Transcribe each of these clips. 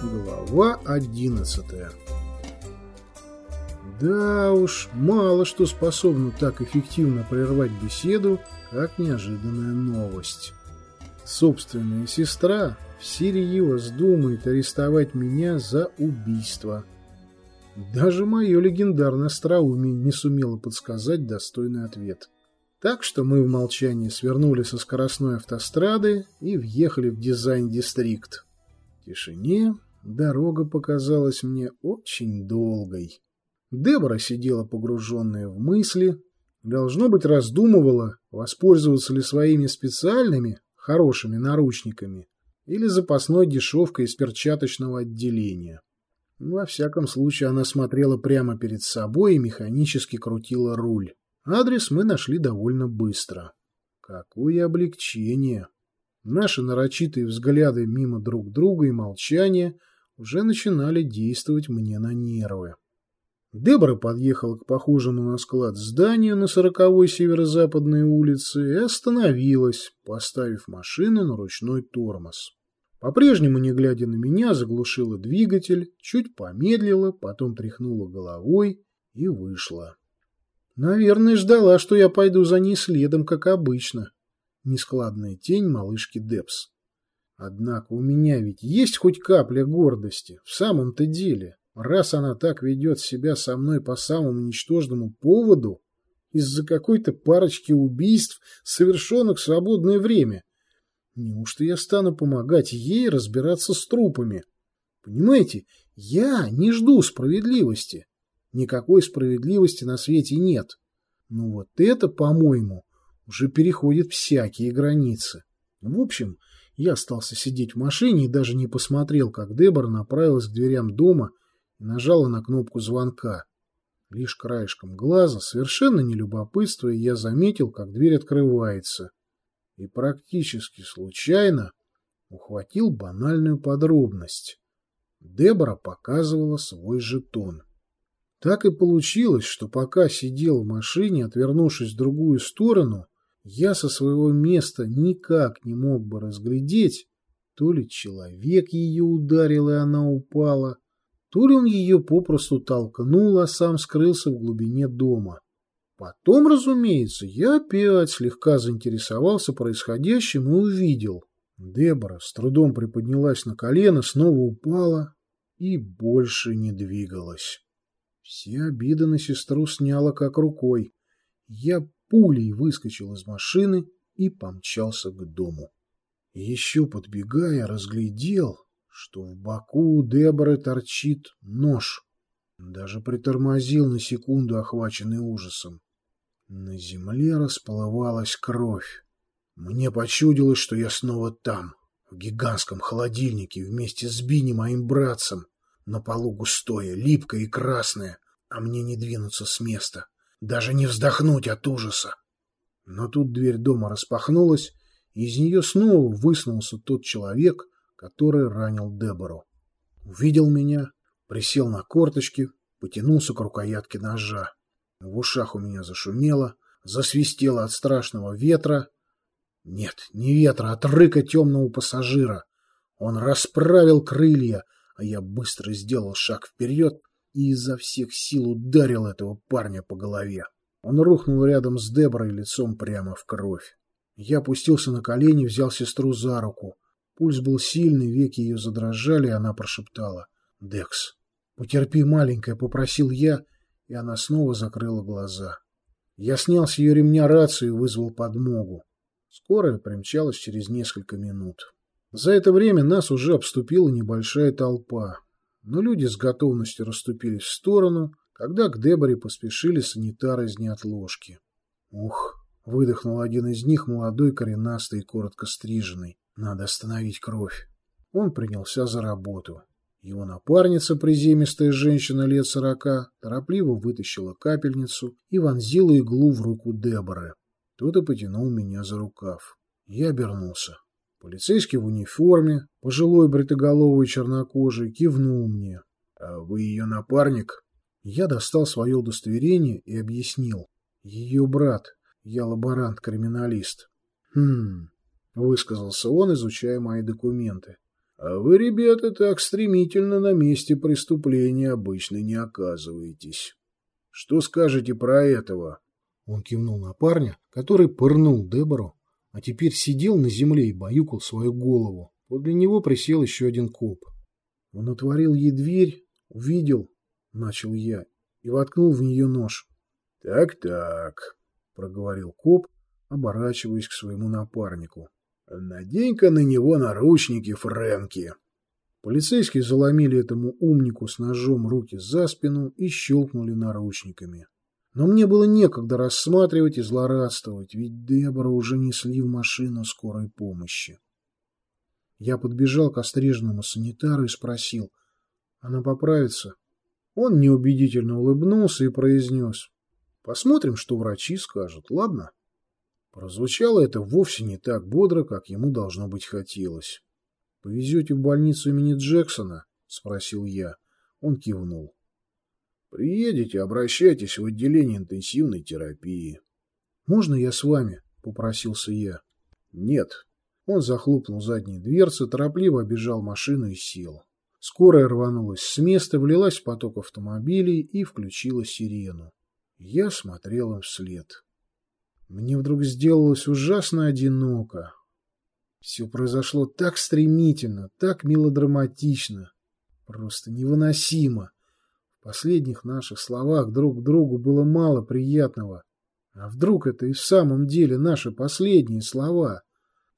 Глава одиннадцатая Да уж, мало что способно так эффективно прервать беседу, как неожиданная новость. Собственная сестра всерьез думает арестовать меня за убийство. Даже мое легендарное остроумие не сумело подсказать достойный ответ. Так что мы в молчании свернули со скоростной автострады и въехали в дизайн-дистрикт. В тишине Дорога показалась мне очень долгой. Дебора сидела погруженная в мысли, должно быть, раздумывала, воспользоваться ли своими специальными, хорошими наручниками или запасной дешевкой из перчаточного отделения. Во всяком случае, она смотрела прямо перед собой и механически крутила руль. Адрес мы нашли довольно быстро. Какое облегчение! Наши нарочитые взгляды мимо друг друга и молчание — уже начинали действовать мне на нервы. Дебора подъехала к похожему на склад зданию на сороковой северо-западной улице и остановилась, поставив машину на ручной тормоз. По-прежнему, не глядя на меня, заглушила двигатель, чуть помедлила, потом тряхнула головой и вышла. Наверное, ждала, что я пойду за ней следом, как обычно. Нескладная тень малышки Депс. Однако у меня ведь есть хоть капля гордости, в самом-то деле. Раз она так ведет себя со мной по самому ничтожному поводу, из-за какой-то парочки убийств, совершенных в свободное время, неужто я стану помогать ей разбираться с трупами? Понимаете, я не жду справедливости. Никакой справедливости на свете нет. Но вот это, по-моему, уже переходит всякие границы. В общем, я остался сидеть в машине и даже не посмотрел, как Дебора направилась к дверям дома и нажала на кнопку звонка. Лишь краешком глаза, совершенно не любопытствуя, я заметил, как дверь открывается. И практически случайно ухватил банальную подробность. Дебора показывала свой жетон. Так и получилось, что пока сидел в машине, отвернувшись в другую сторону, я со своего места никак не мог бы разглядеть, то ли человек ее ударил, и она упала, он ее попросту толкнул, а сам скрылся в глубине дома. Потом, разумеется, я опять слегка заинтересовался происходящим и увидел. Дебора с трудом приподнялась на колено, снова упала и больше не двигалась. Все обиды на сестру сняла как рукой. Я пулей выскочил из машины и помчался к дому. Еще подбегая, разглядел, что в боку у Деборы торчит нож. Даже притормозил на секунду, охваченный ужасом. На земле расплывалась кровь. Мне почудилось, что я снова там, в гигантском холодильнике, вместе с Бини, моим братцем. На полу густое, липкое и красное, а мне не двинуться с места даже не вздохнуть от ужаса. Но тут дверь дома распахнулась, и из нее снова высунулся тот человек, который ранил Дебору. Увидел меня, присел на корточки, потянулся к рукоятке ножа. В ушах у меня зашумело, засвистело от страшного ветра. Нет, не ветра, а от рыка темного пассажира. Он расправил крылья, а я быстро сделал шаг вперед и изо всех сил ударил этого парня по голове. Он рухнул рядом с Деборой лицом прямо в кровь. Я опустился на колени, взял сестру за руку. Пульс был сильный, веки ее задрожали, и она прошептала. «Декс, потерпи, маленькая», — попросил я, и она снова закрыла глаза. Я снял с ее ремня рацию и вызвал подмогу. Скорая примчалась через несколько минут. За это время нас уже обступила небольшая толпа но люди с готовностью расступились в сторону, когда к Деборе поспешили санитары из неотложки. «Ух!» — выдохнул один из них, молодой, коренастый и коротко стриженный. «Надо остановить кровь». Он принялся за работу. Его напарница, приземистая женщина лет сорока, торопливо вытащила капельницу и вонзила иглу в руку Деборы. Тот и потянул меня за рукав. Я обернулся. Полицейский в униформе, пожилой бритоголовый чернокожий, кивнул мне. «А вы ее напарник?» Я достал свое удостоверение и объяснил. «Ее брат. Я лаборант-криминалист». «Хм...» — высказался он, изучая мои документы. «А вы, ребята, так стремительно на месте преступления обычно не оказываетесь. Что скажете про этого?» Он кивнул на парня, который пырнул Дебору а теперь сидел на земле и баюкал свою голову. Подле него присел еще один коп. Он отворил ей дверь, увидел, начал я, и воткнул в нее нож. «Так-так», — проговорил коп, оборачиваясь к своему напарнику. «Надень-ка на него наручники, Фрэнки». Полицейские заломили этому умнику с ножом руки за спину и щелкнули наручниками. Но мне было некогда рассматривать и злорадствовать, ведь Дебора уже несли в машину скорой помощи. Я подбежал к остриженному санитару и спросил, она поправится? Он неубедительно улыбнулся и произнес, посмотрим, что врачи скажут, ладно? Прозвучало это вовсе не так бодро, как ему должно быть хотелось. «Повезете в больницу имени Джексона?» — спросил я. Он кивнул. Приедете, обращайтесь в отделение интенсивной терапии. «Можно я с вами?» — попросился я. «Нет». Он захлопнул задние дверцы, торопливо обежал машину и сел. Скорая рванулась с места, влилась в поток автомобилей и включила сирену. Я смотрел им вслед. Мне вдруг сделалось ужасно одиноко. Все произошло так стремительно, так мелодраматично, просто невыносимо последних наших словах друг к другу было мало приятного. А вдруг это и в самом деле наши последние слова?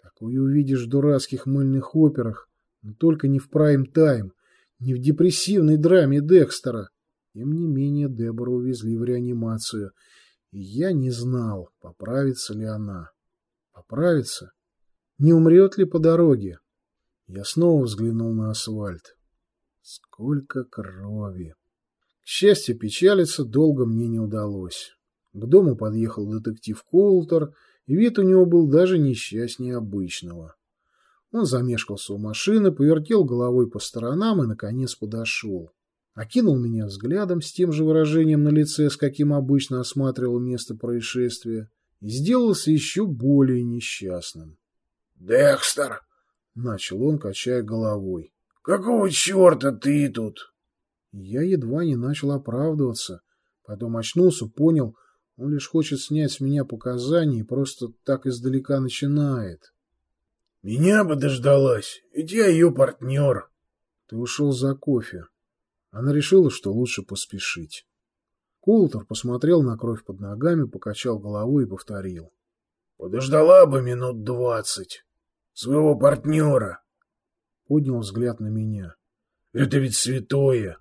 Такое увидишь в дурацких мыльных операх, но только не в прайм-тайм, не в депрессивной драме Декстера. Тем не менее Дебору увезли в реанимацию, и я не знал, поправится ли она. Поправится? Не умрет ли по дороге? Я снова взглянул на асфальт. Сколько крови! К счастью, печалиться долго мне не удалось. К дому подъехал детектив Коултер, и вид у него был даже несчастнее обычного. Он замешкался у машины, повертел головой по сторонам и, наконец, подошел. Окинул меня взглядом с тем же выражением на лице, с каким обычно осматривал место происшествия, и сделался еще более несчастным. «Декстер!» — начал он, качая головой. «Какого черта ты тут?» Я едва не начал оправдываться. Потом очнулся, понял, он лишь хочет снять с меня показания и просто так издалека начинает. «Меня бы дождалась, ведь я ее партнер». Ты ушел за кофе. Она решила, что лучше поспешить. Култер посмотрел на кровь под ногами, покачал головой и повторил. «Подождала бы минут двадцать. Своего партнера». Поднял взгляд на меня. «Это ведь святое.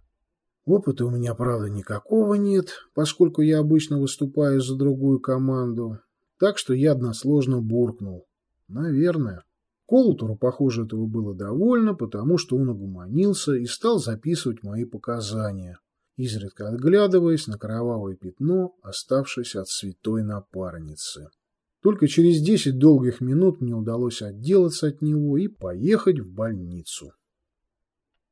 Опыта у меня, правда, никакого нет, поскольку я обычно выступаю за другую команду, так что я односложно буркнул. Наверное. Колутору, похоже, этого было довольно, потому что он огуманился и стал записывать мои показания, изредка отглядываясь на кровавое пятно, оставшееся от святой напарницы. Только через десять долгих минут мне удалось отделаться от него и поехать в больницу.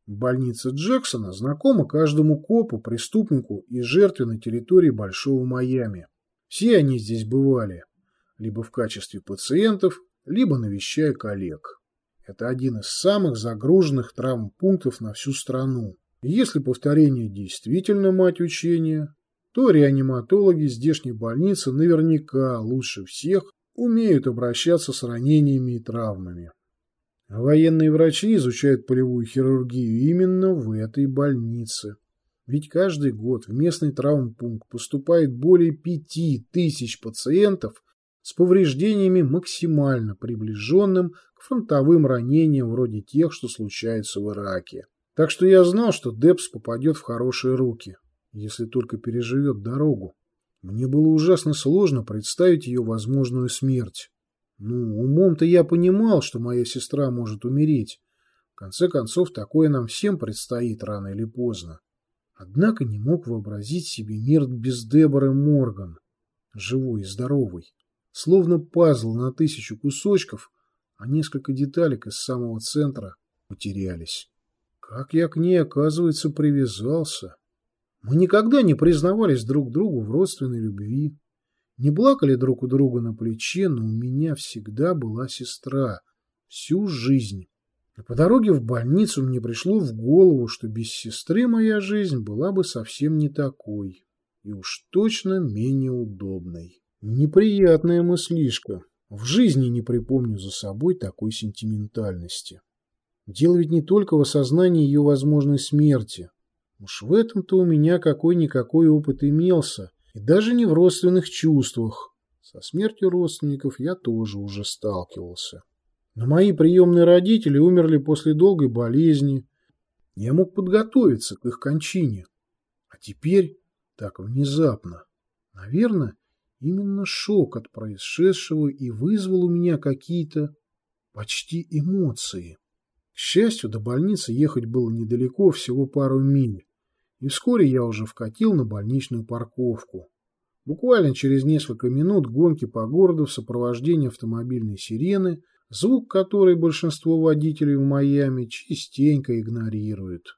Больница Джексона знакома каждому копу, преступнику и жертве на территории Большого Майами. Все они здесь бывали, либо в качестве пациентов, либо навещая коллег. Это один из самых загруженных травмпунктов на всю страну. Если повторение действительно мать учения, то реаниматологи здешней больницы наверняка лучше всех умеют обращаться с ранениями и травмами. Военные врачи изучают полевую хирургию именно в этой больнице. Ведь каждый год в местный травмпункт поступает более пяти тысяч пациентов с повреждениями максимально приближенным к фронтовым ранениям вроде тех, что случаются в Ираке. Так что я знал, что Депс попадет в хорошие руки, если только переживет дорогу. Мне было ужасно сложно представить ее возможную смерть. Ну, умом-то я понимал, что моя сестра может умереть. В конце концов, такое нам всем предстоит рано или поздно. Однако не мог вообразить себе мир без Деборы Морган, живой и здоровой. Словно пазл на тысячу кусочков, а несколько деталек из самого центра потерялись. Как я к ней, оказывается, привязался. Мы никогда не признавались друг другу в родственной любви, не плакали друг у друга на плече, но у меня всегда была сестра, всю жизнь. И по дороге в больницу мне пришло в голову, что без сестры моя жизнь была бы совсем не такой, и уж точно менее удобной. Неприятная мыслишка. В жизни не припомню за собой такой сентиментальности. Дело ведь не только в осознании ее возможной смерти. Уж в этом-то у меня какой-никакой опыт имелся, и даже не в родственных чувствах. Со смертью родственников я тоже уже сталкивался. Но мои приемные родители умерли после долгой болезни. Я мог подготовиться к их кончине. А теперь так внезапно. Наверное, именно шок от происшедшего и вызвал у меня какие-то почти эмоции. К счастью, до больницы ехать было недалеко, всего пару миль, и вскоре я уже вкатил на больничную парковку. Буквально через несколько минут гонки по городу в сопровождении автомобильной сирены, звук которой большинство водителей в Майами частенько игнорируют.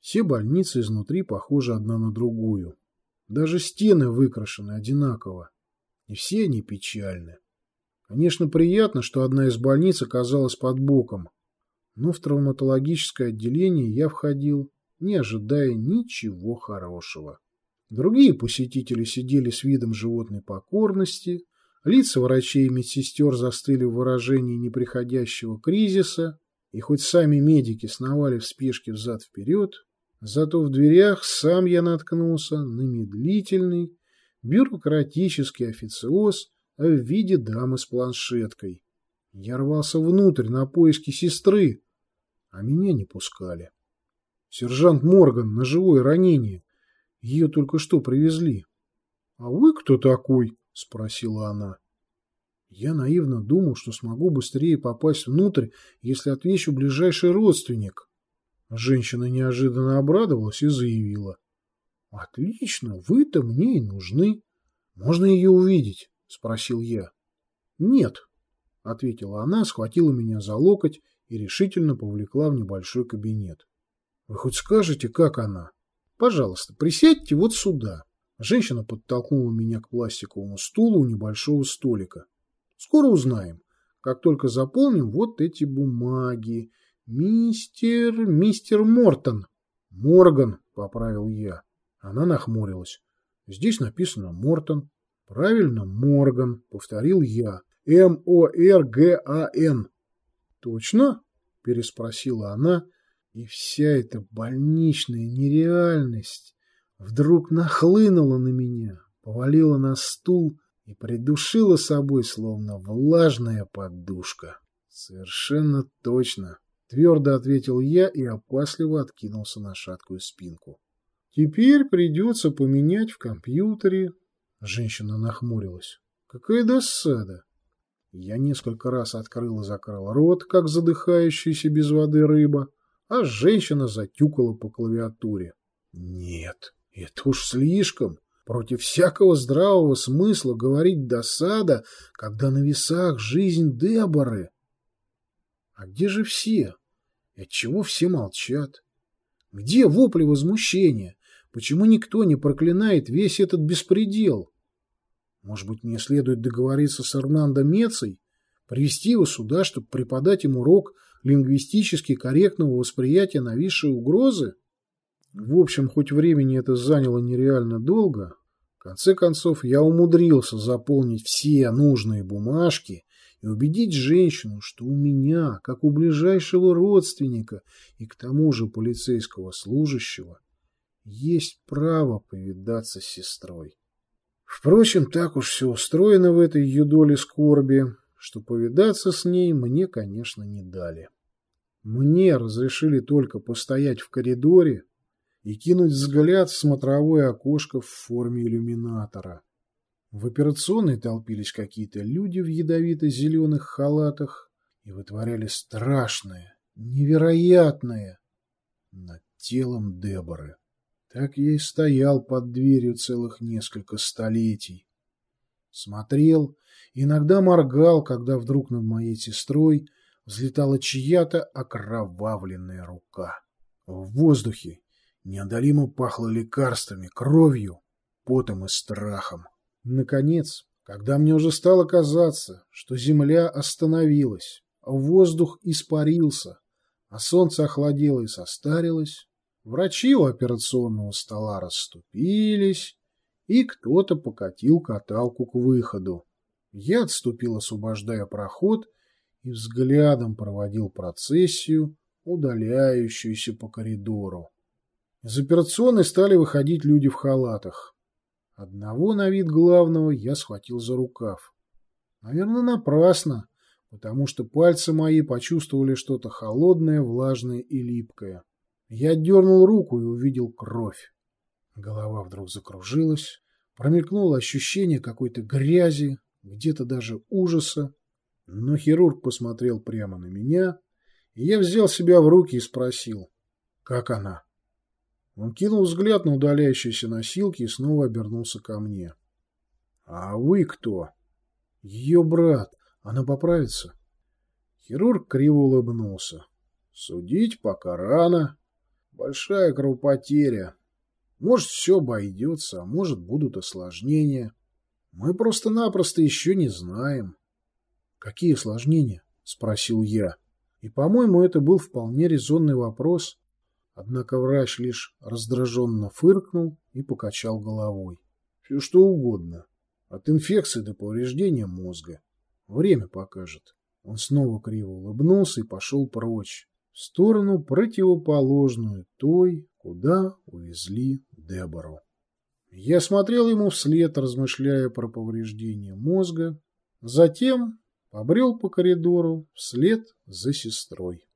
Все больницы изнутри похожи одна на другую. Даже стены выкрашены одинаково. И все они печальны. Конечно, приятно, что одна из больниц оказалась под боком, но в травматологическое отделение я входил, не ожидая ничего хорошего. Другие посетители сидели с видом животной покорности, лица врачей и медсестер застыли в выражении неприходящего кризиса, и хоть сами медики сновали в спешке взад-вперед, зато в дверях сам я наткнулся на медлительный, бюрократический официоз в виде дамы с планшеткой. Я рвался внутрь на поиски сестры, а меня не пускали. Сержант Морган на живое ранение. Ее только что привезли. — А вы кто такой? — спросила она. Я наивно думал, что смогу быстрее попасть внутрь, если отвечу ближайший родственник. Женщина неожиданно обрадовалась и заявила. — Отлично, вы-то мне и нужны. Можно ее увидеть? — спросил я. — Нет, — ответила она, схватила меня за локоть и решительно повлекла в небольшой кабинет. — Вы хоть скажете, как она? — Пожалуйста, присядьте вот сюда. Женщина подтолкнула меня к пластиковому стулу у небольшого столика. — Скоро узнаем. Как только заполним вот эти бумаги. Мистер... мистер Мортон. — Морган, — поправил я. Она нахмурилась. Здесь написано Мортон. Правильно, Морган, — повторил я. М-О-Р-Г-А-Н. «Точно?» – переспросила она, и вся эта больничная нереальность вдруг нахлынула на меня, повалила на стул и придушила собой, словно влажная подушка. «Совершенно точно», — твердо ответил я и опасливо откинулся на шаткую спинку. «Теперь придется поменять в компьютере», — женщина нахмурилась. «Какая досада!» Я несколько раз открыл и закрыл рот, как задыхающаяся без воды рыба, а женщина затюкала по клавиатуре. Нет, это уж слишком. Против всякого здравого смысла говорить досада, когда на весах жизнь Деборы. А где же все? И отчего все молчат? Где вопли возмущения? Почему никто не проклинает весь этот беспредел? Может быть, мне следует договориться с Эрнандо Мецей, привести его сюда, чтобы преподать ему урок лингвистически корректного восприятия нависшей угрозы? В общем, хоть времени это заняло нереально долго, в конце концов я умудрился заполнить все нужные бумажки и убедить женщину, что у меня, как у ближайшего родственника и к тому же полицейского служащего, есть право повидаться с сестрой. Впрочем, так уж все устроено в этой юдоле скорби, что повидаться с ней мне, конечно, не дали. Мне разрешили только постоять в коридоре и кинуть взгляд в смотровое окошко в форме иллюминатора. В операционной толпились какие-то люди в ядовито-зеленых халатах и вытворяли страшное, невероятное над телом Деборы. Так я и стоял под дверью целых несколько столетий. Смотрел, иногда моргал, когда вдруг над моей сестрой взлетала чья-то окровавленная рука. В воздухе неодолимо пахло лекарствами, кровью, потом и страхом. Наконец, когда мне уже стало казаться, что земля остановилась, воздух испарился, а солнце охладело и состарилось, врачи у операционного стола расступились, и кто-то покатил каталку к выходу. Я отступил, освобождая проход, и взглядом проводил процессию, удаляющуюся по коридору. Из операционной стали выходить люди в халатах. Одного на вид главного я схватил за рукав. Наверное, напрасно, потому что пальцы мои почувствовали что-то холодное, влажное и липкое. Я дернул руку и увидел кровь. Голова вдруг закружилась, промелькнуло ощущение какой-то грязи, где-то даже ужаса. Но хирург посмотрел прямо на меня, и я взял себя в руки и спросил, как она? Он кинул взгляд на удаляющиеся носилки и снова обернулся ко мне. — А вы кто? — Ее брат. Она поправится? Хирург криво улыбнулся. — Судить пока рано. Большая кровопотеря. Может, все обойдется, а может, будут осложнения. Мы просто-напросто еще не знаем. — Какие осложнения? — спросил я. И, по-моему, это был вполне резонный вопрос — Однако врач лишь раздраженно фыркнул и покачал головой. Все что угодно. От инфекции до повреждения мозга. Время покажет. Он снова криво улыбнулся и пошел прочь, в сторону противоположную той, куда увезли Дебору. Я смотрел ему вслед, размышляя про повреждение мозга, затем побрел по коридору вслед за сестрой.